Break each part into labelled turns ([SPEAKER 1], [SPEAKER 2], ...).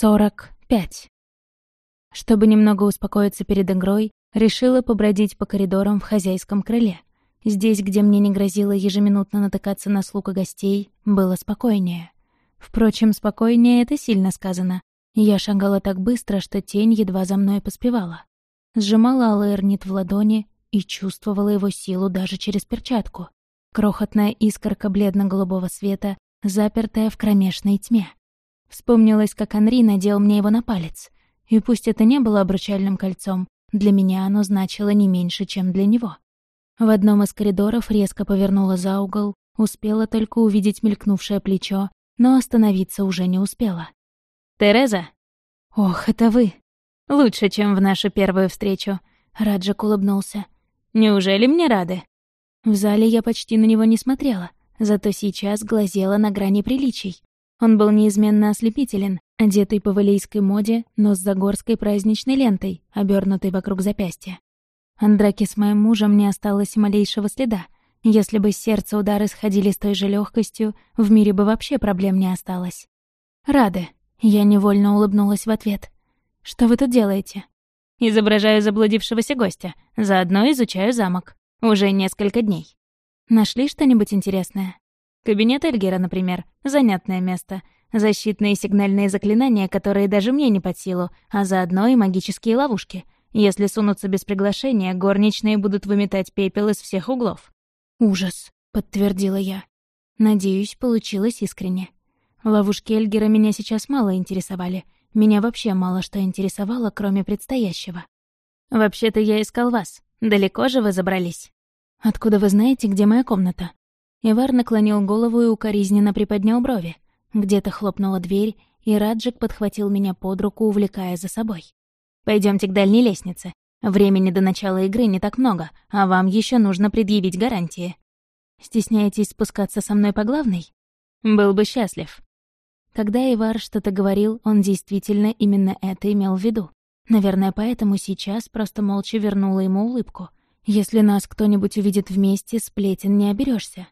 [SPEAKER 1] Сорок пять. Чтобы немного успокоиться перед игрой, решила побродить по коридорам в хозяйском крыле. Здесь, где мне не грозило ежеминутно натыкаться на слуг гостей, было спокойнее. Впрочем, спокойнее — это сильно сказано. Я шагала так быстро, что тень едва за мной поспевала. Сжимала алэрнит в ладони и чувствовала его силу даже через перчатку. Крохотная искорка бледно-голубого света, запертая в кромешной тьме. Вспомнилось, как Анри надел мне его на палец. И пусть это не было обручальным кольцом, для меня оно значило не меньше, чем для него. В одном из коридоров резко повернула за угол, успела только увидеть мелькнувшее плечо, но остановиться уже не успела. «Тереза?» «Ох, это вы!» «Лучше, чем в нашу первую встречу», — Раджак улыбнулся. «Неужели мне рады?» В зале я почти на него не смотрела, зато сейчас глазела на грани приличий. Он был неизменно ослепителен, одетый по валийской моде, но с загорской праздничной лентой, обернутой вокруг запястья. От с моим мужем не осталось малейшего следа. Если бы сердце удары сходили с той же легкостью, в мире бы вообще проблем не осталось. «Рады», — я невольно улыбнулась в ответ. «Что вы тут делаете?» «Изображаю заблудившегося гостя, заодно изучаю замок. Уже несколько дней. Нашли что-нибудь интересное?» Кабинет Эльгера, например, занятное место. Защитные сигнальные заклинания, которые даже мне не под силу, а заодно и магические ловушки. Если сунуться без приглашения, горничные будут выметать пепел из всех углов. «Ужас», — подтвердила я. Надеюсь, получилось искренне. Ловушки Эльгера меня сейчас мало интересовали. Меня вообще мало что интересовало, кроме предстоящего. «Вообще-то я искал вас. Далеко же вы забрались?» «Откуда вы знаете, где моя комната?» Ивар наклонил голову и укоризненно приподнял брови. Где-то хлопнула дверь, и Раджик подхватил меня под руку, увлекая за собой. Пойдемте к дальней лестнице. Времени до начала игры не так много, а вам еще нужно предъявить гарантии. Стесняетесь спускаться со мной по главной? Был бы счастлив. Когда Ивар что-то говорил, он действительно именно это имел в виду. Наверное, поэтому сейчас просто молча вернула ему улыбку. Если нас кто-нибудь увидит вместе, сплетен не оберешься.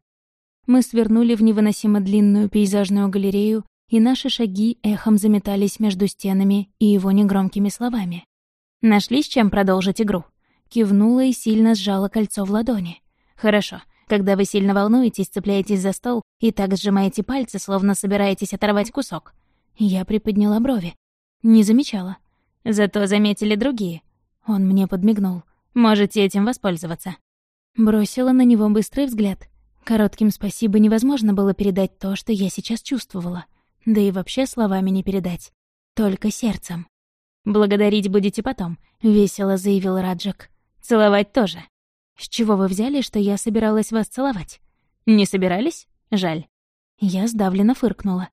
[SPEAKER 1] Мы свернули в невыносимо длинную пейзажную галерею, и наши шаги эхом заметались между стенами и его негромкими словами. «Нашли с чем продолжить игру?» Кивнула и сильно сжала кольцо в ладони. «Хорошо. Когда вы сильно волнуетесь, цепляетесь за стол и так сжимаете пальцы, словно собираетесь оторвать кусок». Я приподняла брови. Не замечала. Зато заметили другие. Он мне подмигнул. «Можете этим воспользоваться». Бросила на него быстрый взгляд. Коротким спасибо невозможно было передать то, что я сейчас чувствовала. Да и вообще словами не передать. Только сердцем. «Благодарить будете потом», — весело заявил Раджак. «Целовать тоже». «С чего вы взяли, что я собиралась вас целовать?» «Не собирались? Жаль». Я сдавленно фыркнула.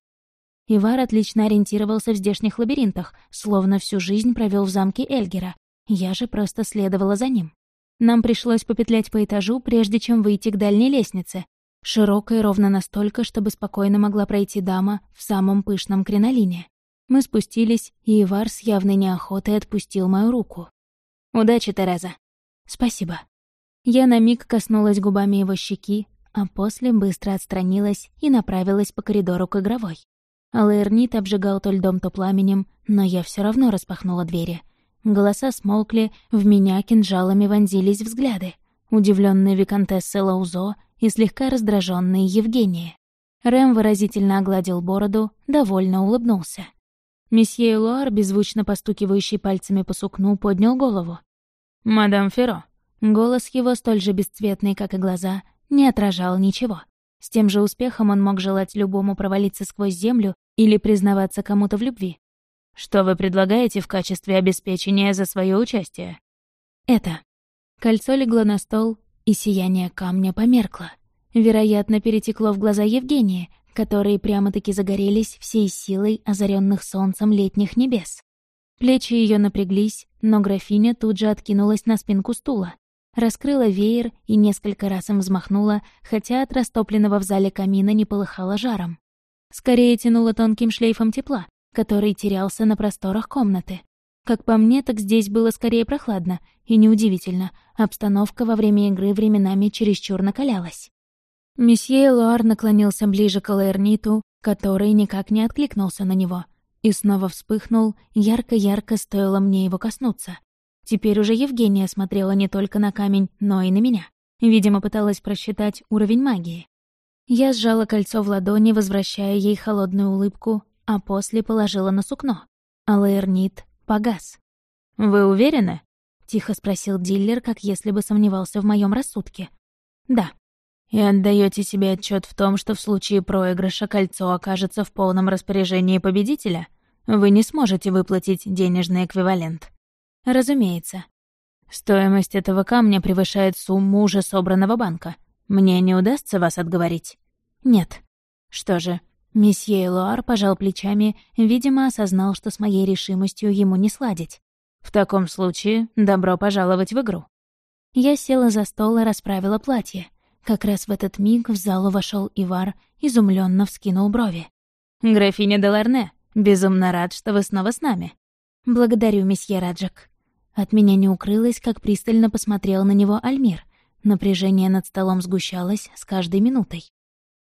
[SPEAKER 1] Ивар отлично ориентировался в здешних лабиринтах, словно всю жизнь провел в замке Эльгера. Я же просто следовала за ним. Нам пришлось попетлять по этажу, прежде чем выйти к дальней лестнице, широкой ровно настолько, чтобы спокойно могла пройти дама в самом пышном кринолине. Мы спустились, и Ивар с явной неохотой отпустил мою руку. «Удачи, Тереза!» «Спасибо». Я на миг коснулась губами его щеки, а после быстро отстранилась и направилась по коридору к игровой. Алэрнит обжигал то льдом, то пламенем, но я все равно распахнула двери — Голоса смолкли, в меня кинжалами вонзились взгляды. Удивленные виконтессы Лаузо и слегка раздраженные Евгения. Рэм выразительно огладил бороду, довольно улыбнулся. Месье Луар, беззвучно постукивающий пальцами по сукну, поднял голову. «Мадам Ферро». Голос его, столь же бесцветный, как и глаза, не отражал ничего. С тем же успехом он мог желать любому провалиться сквозь землю или признаваться кому-то в любви. Что вы предлагаете в качестве обеспечения за свое участие? Это. Кольцо легло на стол, и сияние камня померкло. Вероятно, перетекло в глаза Евгении, которые прямо-таки загорелись всей силой озаренных солнцем летних небес. Плечи ее напряглись, но графиня тут же откинулась на спинку стула. Раскрыла веер и несколько раз им взмахнула, хотя от растопленного в зале камина не полыхало жаром. Скорее тянула тонким шлейфом тепла, который терялся на просторах комнаты. Как по мне, так здесь было скорее прохладно, и неудивительно, обстановка во время игры временами чересчур накалялась. Месье Луар наклонился ближе к Лаэрниту, который никак не откликнулся на него. и снова вспыхнул, ярко-ярко стоило мне его коснуться. Теперь уже Евгения смотрела не только на камень, но и на меня. Видимо, пыталась просчитать уровень магии. Я сжала кольцо в ладони, возвращая ей холодную улыбку, а после положила на сукно. Алаэрнит погас. «Вы уверены?» — тихо спросил дилер, как если бы сомневался в моем рассудке. «Да». «И отдаете себе отчет в том, что в случае проигрыша кольцо окажется в полном распоряжении победителя? Вы не сможете выплатить денежный эквивалент». «Разумеется». «Стоимость этого камня превышает сумму уже собранного банка. Мне не удастся вас отговорить?» «Нет». «Что же?» Месье Элуар пожал плечами, видимо, осознал, что с моей решимостью ему не сладить. «В таком случае, добро пожаловать в игру». Я села за стол и расправила платье. Как раз в этот миг в залу вошел Ивар, изумленно вскинул брови. «Графиня Деларне, безумно рад, что вы снова с нами». «Благодарю, месье Раджак». От меня не укрылось, как пристально посмотрел на него Альмир. Напряжение над столом сгущалось с каждой минутой.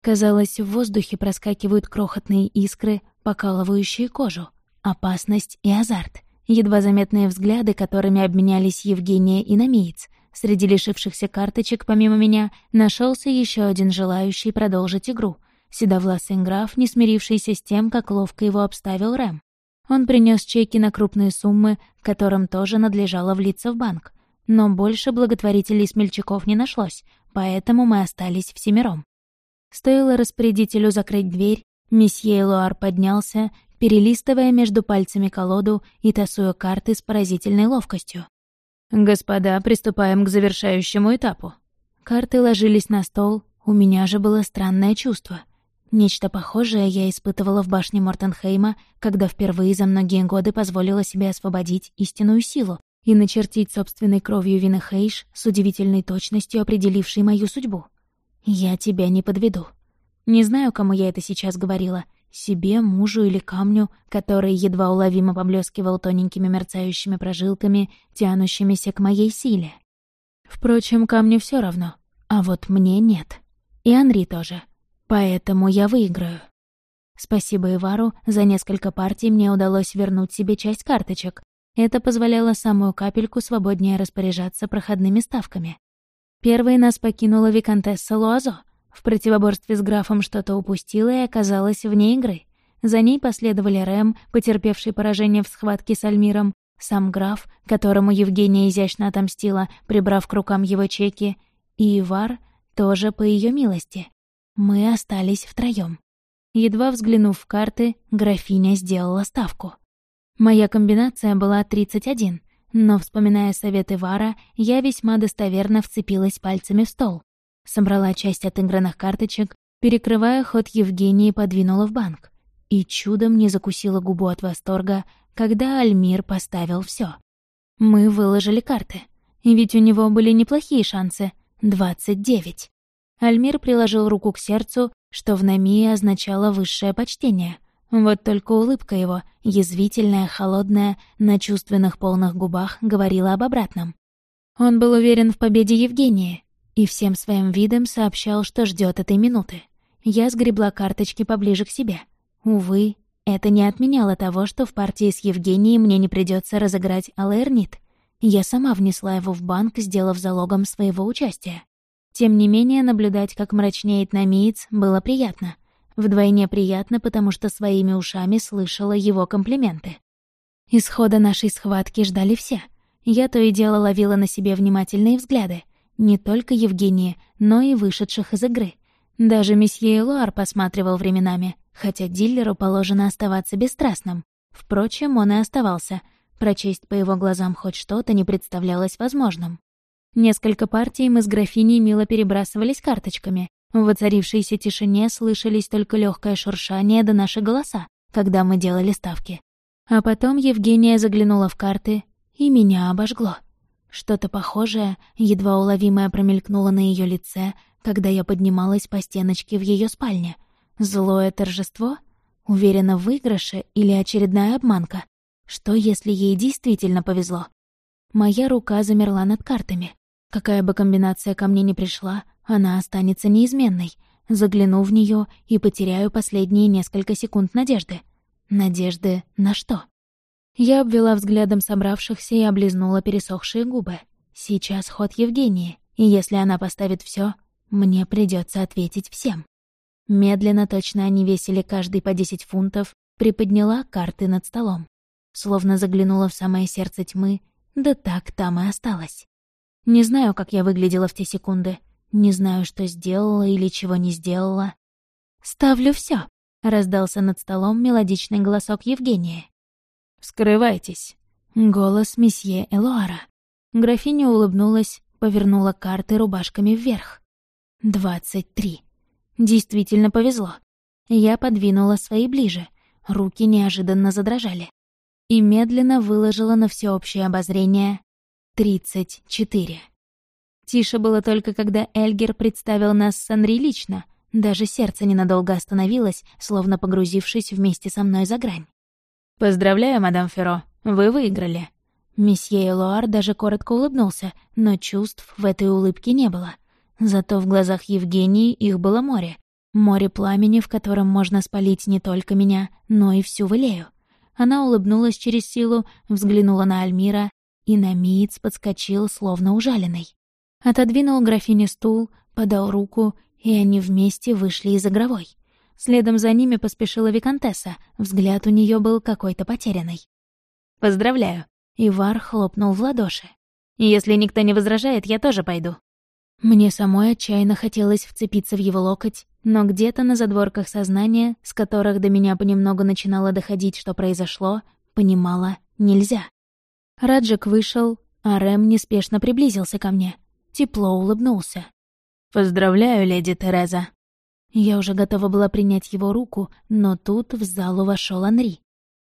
[SPEAKER 1] Казалось, в воздухе проскакивают крохотные искры, покалывающие кожу. Опасность и азарт. Едва заметные взгляды, которыми обменялись Евгения и Намеец. Среди лишившихся карточек, помимо меня, нашелся еще один желающий продолжить игру. Седовласый граф, не смирившийся с тем, как ловко его обставил Рэм. Он принес чеки на крупные суммы, которым тоже надлежало влиться в банк. Но больше благотворителей-смельчаков не нашлось, поэтому мы остались всемиром. Стоило распорядителю закрыть дверь, месье Элуар поднялся, перелистывая между пальцами колоду и тасуя карты с поразительной ловкостью. «Господа, приступаем к завершающему этапу». Карты ложились на стол, у меня же было странное чувство. Нечто похожее я испытывала в башне Мортенхейма, когда впервые за многие годы позволила себе освободить истинную силу и начертить собственной кровью Винахейш с удивительной точностью определившей мою судьбу. «Я тебя не подведу». Не знаю, кому я это сейчас говорила. Себе, мужу или камню, который едва уловимо поблескивал тоненькими мерцающими прожилками, тянущимися к моей силе. Впрочем, камню все равно, а вот мне нет. И Анри тоже. Поэтому я выиграю. Спасибо Ивару, за несколько партий мне удалось вернуть себе часть карточек. Это позволяло самую капельку свободнее распоряжаться проходными ставками. Первой нас покинула виконтесса Луазо. В противоборстве с графом что-то упустила и оказалась вне игры. За ней последовали Рэм, потерпевший поражение в схватке с Альмиром, сам граф, которому Евгения изящно отомстила, прибрав к рукам его чеки, и Ивар, тоже по ее милости. Мы остались втроем. Едва взглянув в карты, графиня сделала ставку. Моя комбинация была 31, но, вспоминая советы Вара, я весьма достоверно вцепилась пальцами в стол. Собрала часть отыгранных карточек, перекрывая ход Евгении, подвинула в банк. И чудом не закусила губу от восторга, когда Альмир поставил все. Мы выложили карты. Ведь у него были неплохие шансы — 29. Альмир приложил руку к сердцу, что в Намии означало высшее почтение. Вот только улыбка его, язвительная, холодная, на чувственных полных губах, говорила об обратном. Он был уверен в победе Евгении и всем своим видом сообщал, что ждет этой минуты. Я сгребла карточки поближе к себе. Увы, это не отменяло того, что в партии с Евгенией мне не придется разыграть Алэрнит. Я сама внесла его в банк, сделав залогом своего участия. Тем не менее, наблюдать, как мрачнеет намиец, было приятно — Вдвойне приятно, потому что своими ушами слышала его комплименты. Исхода нашей схватки ждали все. Я то и дело ловила на себе внимательные взгляды. Не только Евгения, но и вышедших из игры. Даже месье Элуар посматривал временами, хотя дилеру положено оставаться бесстрастным. Впрочем, он и оставался. Прочесть по его глазам хоть что-то не представлялось возможным. Несколько партий мы с графиней мило перебрасывались карточками, в воцарившейся тишине слышались только легкое шуршание да наши голоса, когда мы делали ставки. А потом Евгения заглянула в карты, и меня обожгло. Что-то похожее, едва уловимое промелькнуло на ее лице, когда я поднималась по стеночке в ее спальне. Злое торжество? Уверена в выигрыше или очередная обманка? Что, если ей действительно повезло? Моя рука замерла над картами. Какая бы комбинация ко мне ни пришла, она останется неизменной. Загляну в нее и потеряю последние несколько секунд надежды. Надежды на что? Я обвела взглядом собравшихся и облизнула пересохшие губы. Сейчас ход Евгении, и если она поставит все, мне придется ответить всем. Медленно, точно они весили каждый по десять фунтов, приподняла карты над столом. Словно заглянула в самое сердце тьмы, да так там и осталась. Не знаю, как я выглядела в те секунды, не знаю, что сделала или чего не сделала. «Ставлю все, раздался над столом мелодичный голосок Евгения.
[SPEAKER 2] «Скрывайтесь!»
[SPEAKER 1] — голос месье Элуара. Графиня улыбнулась, повернула карты рубашками вверх. «Двадцать три. Действительно повезло. Я подвинула свои ближе, руки неожиданно задрожали. И медленно выложила на всеобщее обозрение тридцать четыре. Тише было только, когда Эльгер представил нас с Анри лично, даже сердце ненадолго остановилось, словно погрузившись вместе со мной за грань.
[SPEAKER 2] «Поздравляю, мадам Ферро, вы выиграли».
[SPEAKER 1] Месье Элуар даже коротко улыбнулся, но чувств в этой улыбке не было. Зато в глазах Евгении их было море. Море пламени, в котором можно спалить не только меня, но и всю Валею. Она улыбнулась через силу, взглянула на Альмира, и на Миц подскочил, словно ужаленный. Отодвинул графине стул, подал руку, и они вместе вышли из игровой. Следом за ними поспешила Викантесса, взгляд у нее был какой-то потерянный.
[SPEAKER 2] «Поздравляю!»
[SPEAKER 1] — Ивар хлопнул в ладоши.
[SPEAKER 2] «Если никто не возражает, я тоже пойду».
[SPEAKER 1] Мне самой отчаянно хотелось вцепиться в его локоть, но где-то на задворках сознания, с которых до меня понемногу начинало доходить, что произошло, понимала — нельзя. Раджик вышел, а Рэм неспешно приблизился ко мне. Тепло улыбнулся.
[SPEAKER 2] «Поздравляю, леди Тереза».
[SPEAKER 1] Я уже готова была принять его руку, но тут в залу вошел Анри.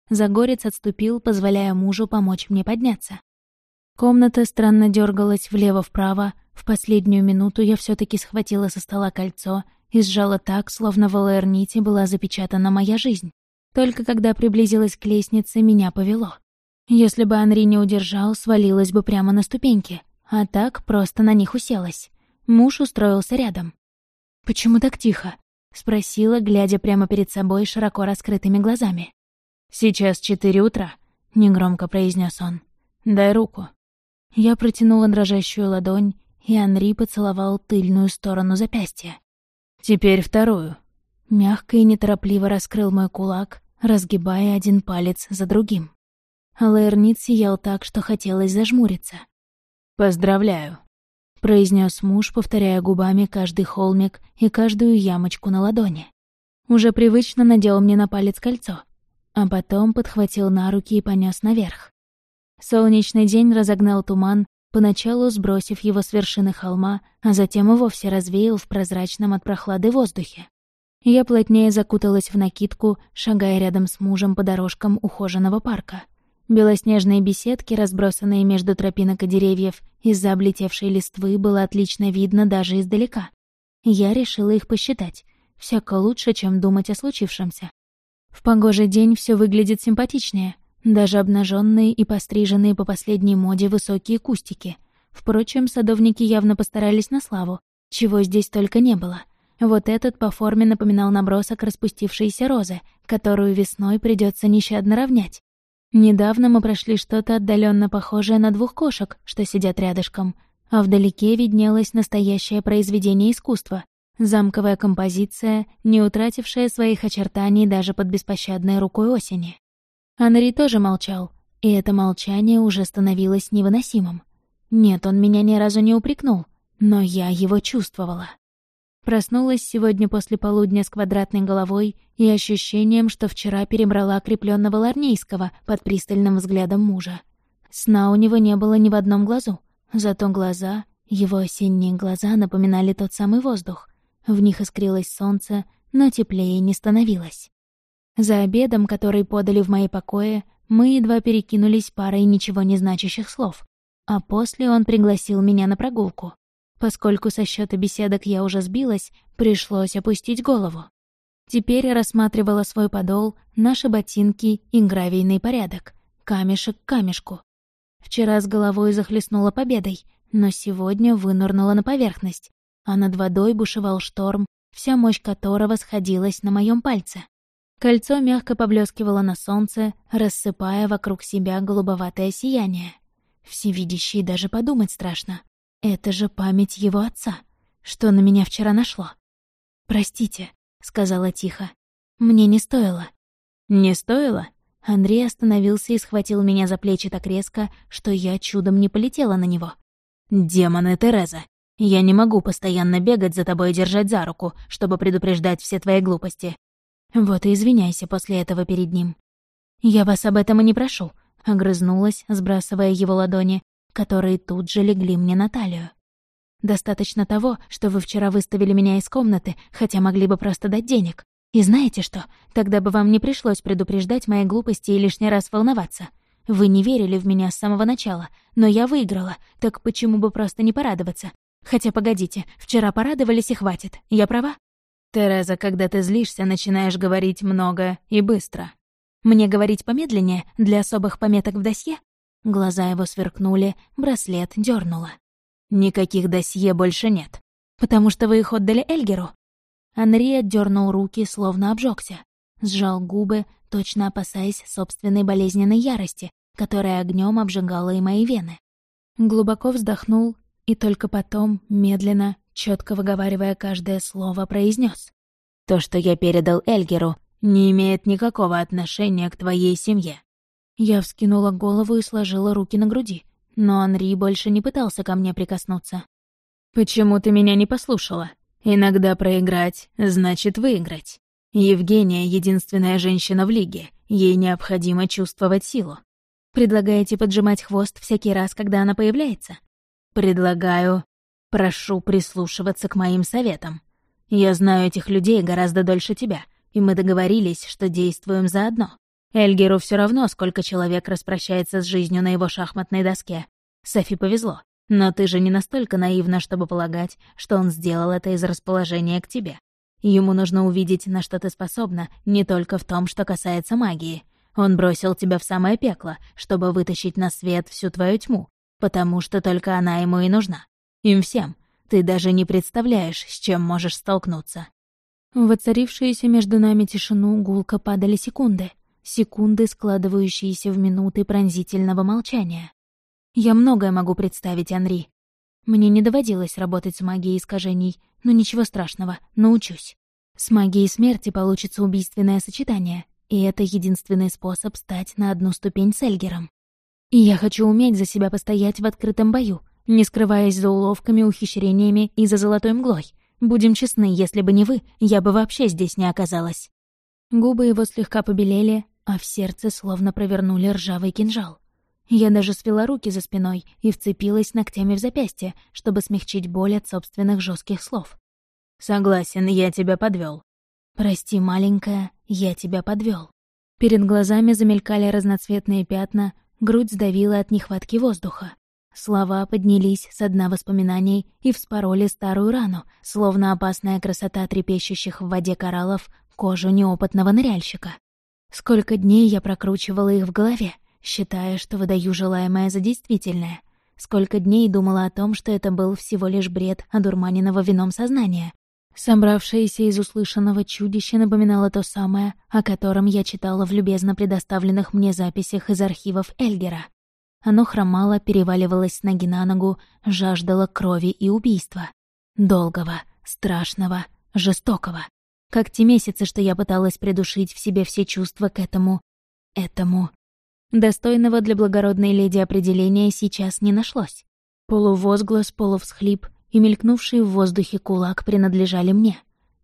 [SPEAKER 1] Загорец отступил, позволяя мужу помочь мне подняться. Комната странно дергалась влево-вправо. В последнюю минуту я все таки схватила со стола кольцо и сжала так, словно в ЛР-нити была запечатана моя жизнь. Только когда приблизилась к лестнице, меня повело. Если бы Анри не удержал, свалилась бы прямо на ступеньки, а так просто на них уселась. Муж устроился рядом. «Почему так тихо?» — спросила, глядя прямо перед собой широко раскрытыми глазами.
[SPEAKER 2] «Сейчас четыре утра», — негромко произнес он. «Дай руку».
[SPEAKER 1] Я протянула дрожащую ладонь, и Анри поцеловал тыльную сторону запястья.
[SPEAKER 2] «Теперь вторую».
[SPEAKER 1] Мягко и неторопливо раскрыл мой кулак, разгибая один палец за другим. Лаэрнит сиял так, что хотелось зажмуриться.
[SPEAKER 2] «Поздравляю», —
[SPEAKER 1] произнес муж, повторяя губами каждый холмик и каждую ямочку на ладони. Уже привычно надел мне на палец кольцо, а потом подхватил на руки и понес наверх. Солнечный день разогнал туман, поначалу сбросив его с вершины холма, а затем и вовсе развеял в прозрачном от прохлады воздухе. Я плотнее закуталась в накидку, шагая рядом с мужем по дорожкам ухоженного парка. Белоснежные беседки, разбросанные между тропинок и деревьев, из-за облетевшей листвы было отлично видно даже издалека. Я решила их посчитать. Всяко лучше, чем думать о случившемся. В погожий день все выглядит симпатичнее. Даже обнаженные и постриженные по последней моде высокие кустики. Впрочем, садовники явно постарались на славу, чего здесь только не было. Вот этот по форме напоминал набросок распустившейся розы, которую весной придется нещадно равнять. Недавно мы прошли что-то отдаленно похожее на двух кошек, что сидят рядышком, а вдалеке виднелось настоящее произведение искусства. Замковая композиция, не утратившая своих очертаний даже под беспощадной рукой осени. Анри тоже молчал, и это молчание уже становилось невыносимым. Нет, он меня ни разу не упрекнул, но я его чувствовала. Проснулась сегодня после полудня с квадратной головой и ощущением, что вчера перебрала крепленного ларнейского под пристальным взглядом мужа. Сна у него не было ни в одном глазу, зато глаза, его осенние глаза напоминали тот самый воздух. В них искрилось солнце, но теплее не становилось. За обедом, который подали в мои покои, мы едва перекинулись парой ничего не значащих слов, а после он пригласил меня на прогулку. Поскольку со счета беседок я уже сбилась, пришлось опустить голову. Теперь рассматривала свой подол, наши ботинки и гравийный порядок. Камешек к камешку. Вчера с головой захлестнула победой, но сегодня вынырнула на поверхность, а над водой бушевал шторм, вся мощь которого сходилась на моем пальце. Кольцо мягко поблескивало на солнце, рассыпая вокруг себя голубоватое сияние. Всевидящий даже подумать страшно. Это же память его отца. Что на меня вчера нашло? «Простите», — сказала тихо. «Мне не стоило». «Не стоило?» Андрей остановился и схватил меня за плечи так резко, что я чудом не полетела на него. «Демоны, Тереза! Я не могу постоянно бегать за тобой и держать за руку, чтобы предупреждать все твои глупости. Вот и извиняйся после этого перед ним. Я вас об этом и не прошу», — огрызнулась, сбрасывая его ладони, которые тут же легли мне на талию. «Достаточно того, что вы вчера выставили меня из комнаты, хотя могли бы просто дать денег. И знаете что? Тогда бы вам не пришлось предупреждать мои глупости и лишний раз волноваться. Вы не верили в меня с самого начала, но я выиграла, так почему бы просто не порадоваться? Хотя, погодите, вчера порадовались и хватит. Я права? Тереза, когда ты злишься, начинаешь говорить много и быстро. Мне говорить помедленнее, для особых пометок в досье? Глаза его сверкнули, браслет дернула. Никаких досье больше нет. Потому что вы их отдали Эльгеру? Анри отдернул руки, словно обжегся. Сжал губы, точно опасаясь собственной болезненной ярости, которая огнем обжигала и мои вены. Глубоко вздохнул и только потом, медленно, четко выговаривая каждое слово, произнес: «То, что я передал Эльгеру, не имеет никакого отношения к твоей семье». Я вскинула голову и сложила руки на груди, но Анри больше не пытался ко мне прикоснуться. «Почему ты меня не послушала?» Иногда проиграть значит выиграть. Евгения — единственная женщина в лиге, ей необходимо чувствовать силу. Предлагаете поджимать хвост всякий раз, когда она появляется? Предлагаю... Прошу прислушиваться к моим советам. Я знаю этих людей гораздо дольше тебя, и мы договорились, что действуем заодно. Эльгеру все равно, сколько человек распрощается с жизнью на его шахматной доске. Софи повезло. Но ты же не настолько наивна, чтобы полагать, что он сделал это из расположения к тебе. Ему нужно увидеть, на что ты способна, не только в том, что касается магии. Он бросил тебя в самое пекло, чтобы вытащить на свет всю твою тьму, потому что только она ему и нужна. Им всем. Ты даже не представляешь, с чем можешь столкнуться. В воцарившуюся между нами тишину гулко падали секунды. Секунды, складывающиеся в минуты пронзительного молчания. Я многое могу представить, Анри. Мне не доводилось работать с магией искажений, но ничего страшного, научусь. С магией смерти получится убийственное сочетание, и это единственный способ стать на одну ступень с Эльгером. И я хочу уметь за себя постоять в открытом бою, не скрываясь за уловками, ухищрениями и за золотой мглой. Будем честны, если бы не вы, я бы вообще здесь не оказалась. Губы его слегка побелели, а в сердце словно провернули ржавый кинжал. Я даже свела руки за спиной и вцепилась ногтями в запястье, чтобы смягчить боль от собственных жестких слов. «Согласен, я тебя подвел. «Прости, маленькая, я тебя подвел. Перед глазами замелькали разноцветные пятна, грудь сдавила от нехватки воздуха. Слова поднялись с дна воспоминаний и вспороли старую рану, словно опасная красота трепещущих в воде кораллов кожу неопытного ныряльщика. Сколько дней я прокручивала их в голове, считая, что выдаю желаемое за действительное. Сколько дней думала о том, что это был всего лишь бред одурманенного вином сознания. Собравшееся из услышанного чудище напоминало то самое, о котором я читала в любезно предоставленных мне записях из архивов Эльгера. Оно хромало, переваливалось с ноги на ногу, жаждало крови и убийства. Долгого, страшного, жестокого. Как те месяцы, что я пыталась придушить в себе все чувства к этому... этому... Достойного для благородной леди определения сейчас не нашлось. Полувозглас, полувсхлип и мелькнувший в воздухе кулак принадлежали мне.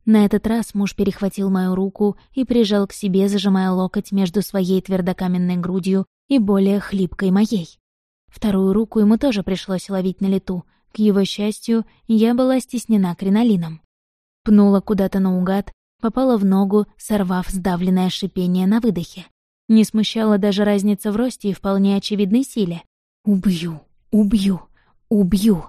[SPEAKER 1] На этот раз муж перехватил мою руку и прижал к себе, зажимая локоть между своей твердокаменной грудью и более хлипкой моей. Вторую руку ему тоже пришлось ловить на лету. К его счастью, я была стеснена кринолином. Пнула куда-то наугад, попала в ногу, сорвав сдавленное шипение на выдохе. Не смущала даже разница в росте и вполне очевидной силе. «Убью, убью, убью.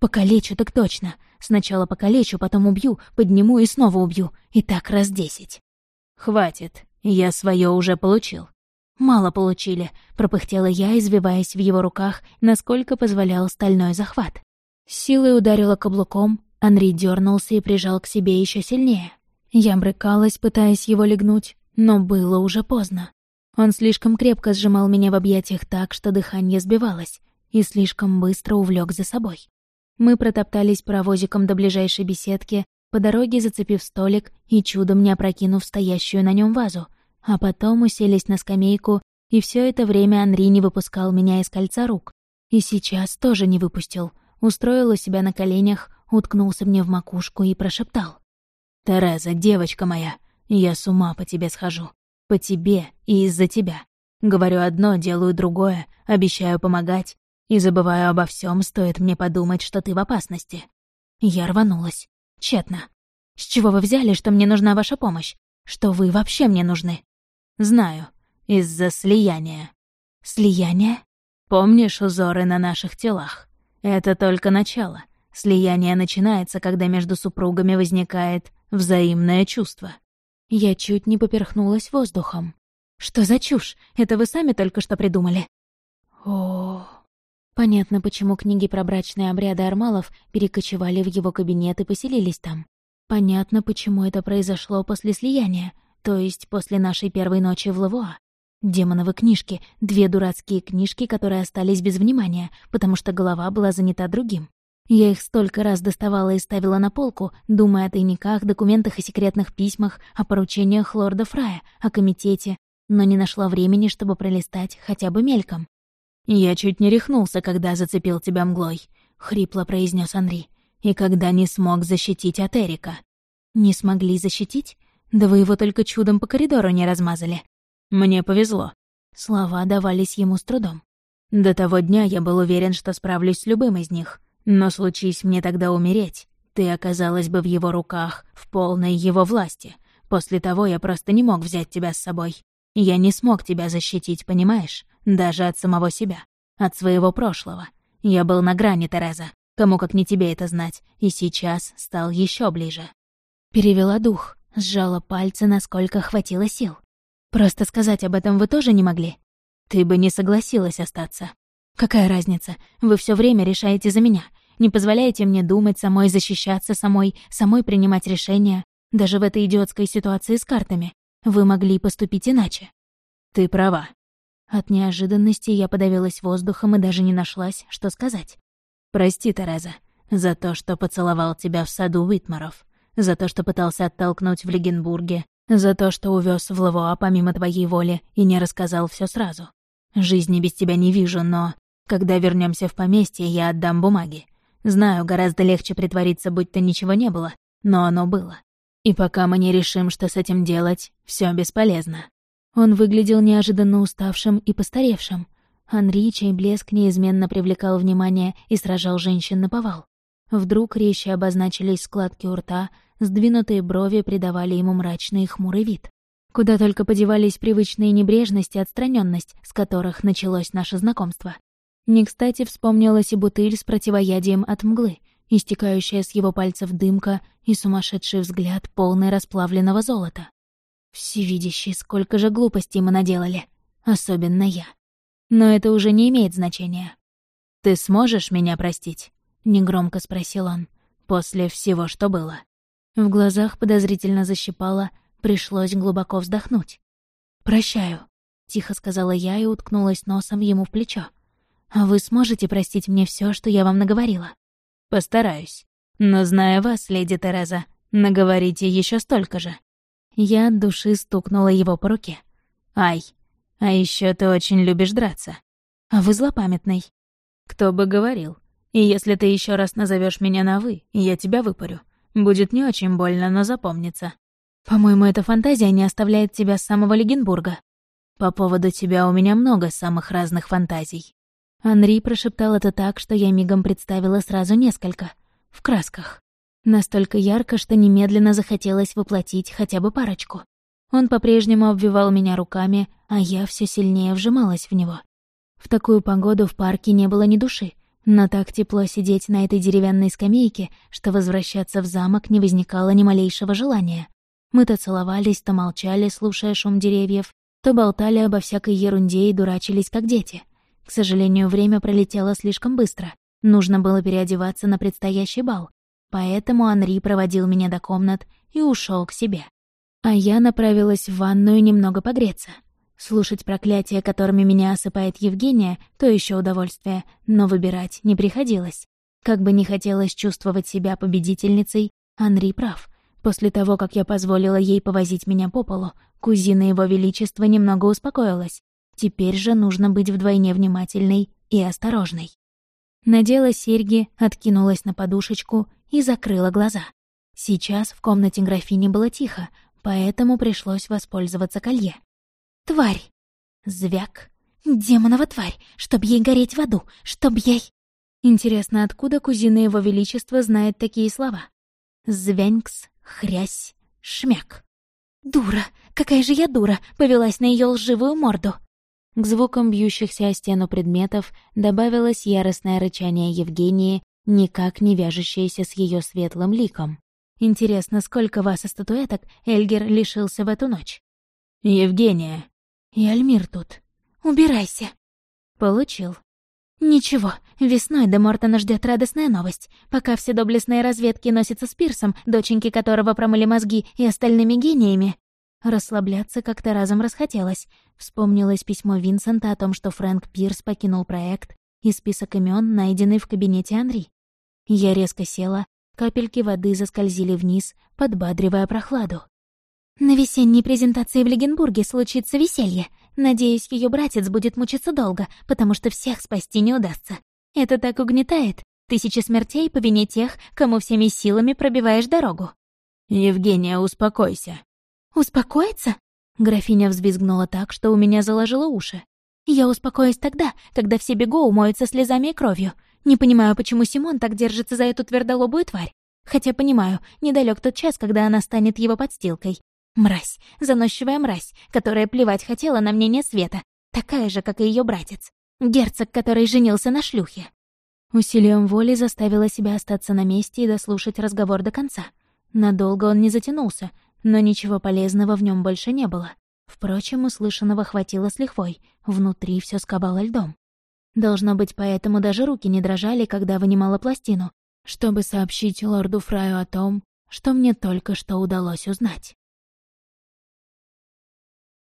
[SPEAKER 1] Покалечу так точно. Сначала покалечу, потом убью, подниму и снова убью. И так раз десять». «Хватит, я свое уже получил». «Мало получили», — пропыхтела я, извиваясь в его руках, насколько позволял стальной захват. силой ударила каблуком, Анри дернулся и прижал к себе еще сильнее. Я брыкалась, пытаясь его легнуть, Но было уже поздно. Он слишком крепко сжимал меня в объятиях так, что дыхание сбивалось, и слишком быстро увлек за собой. Мы протоптались паровозиком до ближайшей беседки, по дороге зацепив столик и чудом не опрокинув стоящую на нем вазу, а потом уселись на скамейку, и все это время Анри не выпускал меня из кольца рук. И сейчас тоже не выпустил, устроил у себя на коленях, уткнулся мне в макушку и прошептал. «Тереза, девочка моя, я с ума по тебе схожу. По тебе и из-за тебя. Говорю одно, делаю другое, обещаю помогать, и забываю обо всем, стоит мне подумать, что ты в опасности. Я рванулась. Тщетно. С чего вы взяли, что мне нужна ваша помощь? Что вы вообще мне нужны? Знаю. Из-за слияния. Слияние? Помнишь узоры на наших телах? Это только начало. Слияние начинается, когда между супругами возникает взаимное чувство. Я чуть не поперхнулась воздухом. Что за чушь? Это вы сами только что придумали? О, Понятно, почему книги про брачные обряды Армалов перекочевали в его кабинет и поселились там. Понятно, почему это произошло после слияния, то есть после нашей первой ночи в Лавуа. Демоновы книжки, две дурацкие книжки, которые остались без внимания, потому что голова была занята другим. Я их столько раз доставала и ставила на полку, думая о тайниках, документах и секретных письмах, о поручениях лорда Фрая, о комитете, но не нашла времени, чтобы пролистать хотя бы мельком. «Я чуть не рехнулся, когда зацепил тебя мглой», — хрипло произнес Анри. «И когда не смог защитить от Эрика». «Не смогли защитить? Да вы его только чудом по коридору не размазали». «Мне повезло». Слова давались ему с трудом. До того дня я был уверен, что справлюсь с любым из них. Но случись мне тогда умереть, ты оказалась бы в его руках, в полной его власти. После того я просто не мог взять тебя с собой. Я не смог тебя защитить, понимаешь? Даже от самого себя. От своего прошлого. Я был на грани, Тереза. Кому как не тебе это знать. И сейчас стал еще ближе. Перевела дух, сжала пальцы, насколько хватило сил. Просто сказать об этом вы тоже не могли? Ты бы не согласилась остаться. Какая разница? Вы все время решаете за меня. Не позволяете мне думать самой, защищаться самой, самой принимать решения. Даже в этой идиотской ситуации с картами. Вы могли поступить иначе. Ты права. От неожиданности я подавилась воздухом и даже не нашлась, что сказать. «Прости, Тереза, за то, что поцеловал тебя в саду Уитмаров, за то, что пытался оттолкнуть в Легенбурге, за то, что увез в Лавуа помимо твоей воли и не рассказал все сразу. Жизни без тебя не вижу, но когда вернемся в поместье, я отдам бумаги. Знаю, гораздо легче притвориться, будто ничего не было, но оно было. И пока мы не решим, что с этим делать, все бесполезно. Он выглядел неожиданно уставшим и постаревшим. Анри, чей блеск неизменно привлекал внимание и сражал женщин на повал. Вдруг резче обозначились складки у рта, сдвинутые брови придавали ему мрачный и хмурый вид. Куда только подевались привычные небрежность и отстраненность, с которых началось наше знакомство. Не кстати вспомнилась и бутыль с противоядием от мглы, истекающая с его пальцев дымка и сумасшедший взгляд, полный расплавленного золота. Всевидящий, сколько же глупостей мы наделали. Особенно я. Но это уже не имеет значения. «Ты сможешь меня простить?» — негромко спросил он. «После всего, что было». В глазах подозрительно защипало, пришлось глубоко вздохнуть. «Прощаю», — тихо сказала я и уткнулась носом ему в плечо. «А вы сможете простить мне все, что я вам наговорила?» «Постараюсь. Но, зная вас, леди Тереза, наговорите еще столько же». Я от души стукнула его по руке. «Ай, а еще ты очень любишь драться. А вы злопамятный». «Кто бы говорил. И если ты еще раз назовешь меня на «вы», я тебя выпарю. Будет не очень больно, но запомнится. По-моему, эта фантазия не оставляет тебя с самого Легенбурга. По поводу тебя у меня много самых разных фантазий». Анри прошептал это так, что я мигом представила сразу несколько. В красках. Настолько ярко, что немедленно захотелось воплотить хотя бы парочку. Он по-прежнему обвивал меня руками, а я все сильнее вжималась в него. В такую погоду в парке не было ни души, но так тепло сидеть на этой деревянной скамейке, что возвращаться в замок не возникало ни малейшего желания. Мы то целовались, то молчали, слушая шум деревьев, то болтали обо всякой ерунде и дурачились, как дети. К сожалению, время пролетело слишком быстро. Нужно было переодеваться на предстоящий бал. Поэтому Анри проводил меня до комнат и ушел к себе. А я направилась в ванную немного погреться. Слушать проклятия, которыми меня осыпает Евгения, то еще удовольствие, но выбирать не приходилось. Как бы не хотелось чувствовать себя победительницей, Анри прав. После того, как я позволила ей повозить меня по полу, кузина Его Величества немного успокоилась. Теперь же нужно быть вдвойне внимательной и осторожной. Надела серьги, откинулась на подушечку и закрыла глаза. Сейчас в комнате графини было тихо, поэтому пришлось воспользоваться колье. «Тварь!» Звяк. «Демонова тварь! Чтоб ей гореть в аду! Чтоб ей...» Интересно, откуда кузина Его Величества знает такие слова? Звянькс, хрясь, шмяк. «Дура! Какая же я дура!» — повелась на ее лживую морду. К звукам бьющихся о стену предметов добавилось яростное рычание Евгении, никак не вяжущееся с ее светлым ликом. Интересно, сколько вас и статуэток Эльгер лишился в эту ночь? «Евгения!» «И Альмир тут. Убирайся!» «Получил». «Ничего, весной до Мортона ждет радостная новость. Пока все доблестные разведки носятся с Пирсом, доченьки которого промыли мозги, и остальными гениями, Расслабляться как-то разом расхотелось. Вспомнилось письмо Винсента о том, что Фрэнк Пирс покинул проект, и список имен, найденный в кабинете Анри. Я резко села, капельки воды заскользили вниз, подбадривая прохладу. «На весенней презентации в Легенбурге случится веселье. Надеюсь, ее братец будет мучиться долго, потому что всех спасти не удастся. Это так угнетает. Тысячи смертей по вине тех, кому всеми силами пробиваешь дорогу».
[SPEAKER 2] «Евгения, успокойся»,
[SPEAKER 1] «Успокоиться?» Графиня взвизгнула так, что у меня заложило уши. «Я успокоюсь тогда, когда все бего умоются слезами и кровью. Не понимаю, почему Симон так держится за эту твердолобую тварь. Хотя понимаю, недалек тот час, когда она станет его подстилкой. Мразь, заносчивая мразь, которая плевать хотела на мнение Света, такая же, как и ее братец. Герцог, который женился на шлюхе. Усилием воли заставила себя остаться на месте и дослушать разговор до конца. Надолго он не затянулся, но ничего полезного в нем больше не было. Впрочем, услышанного хватило с лихвой, внутри все скобало льдом. Должно быть, поэтому даже руки не дрожали, когда вынимала пластину, чтобы сообщить лорду Фраю о том, что мне только что удалось узнать.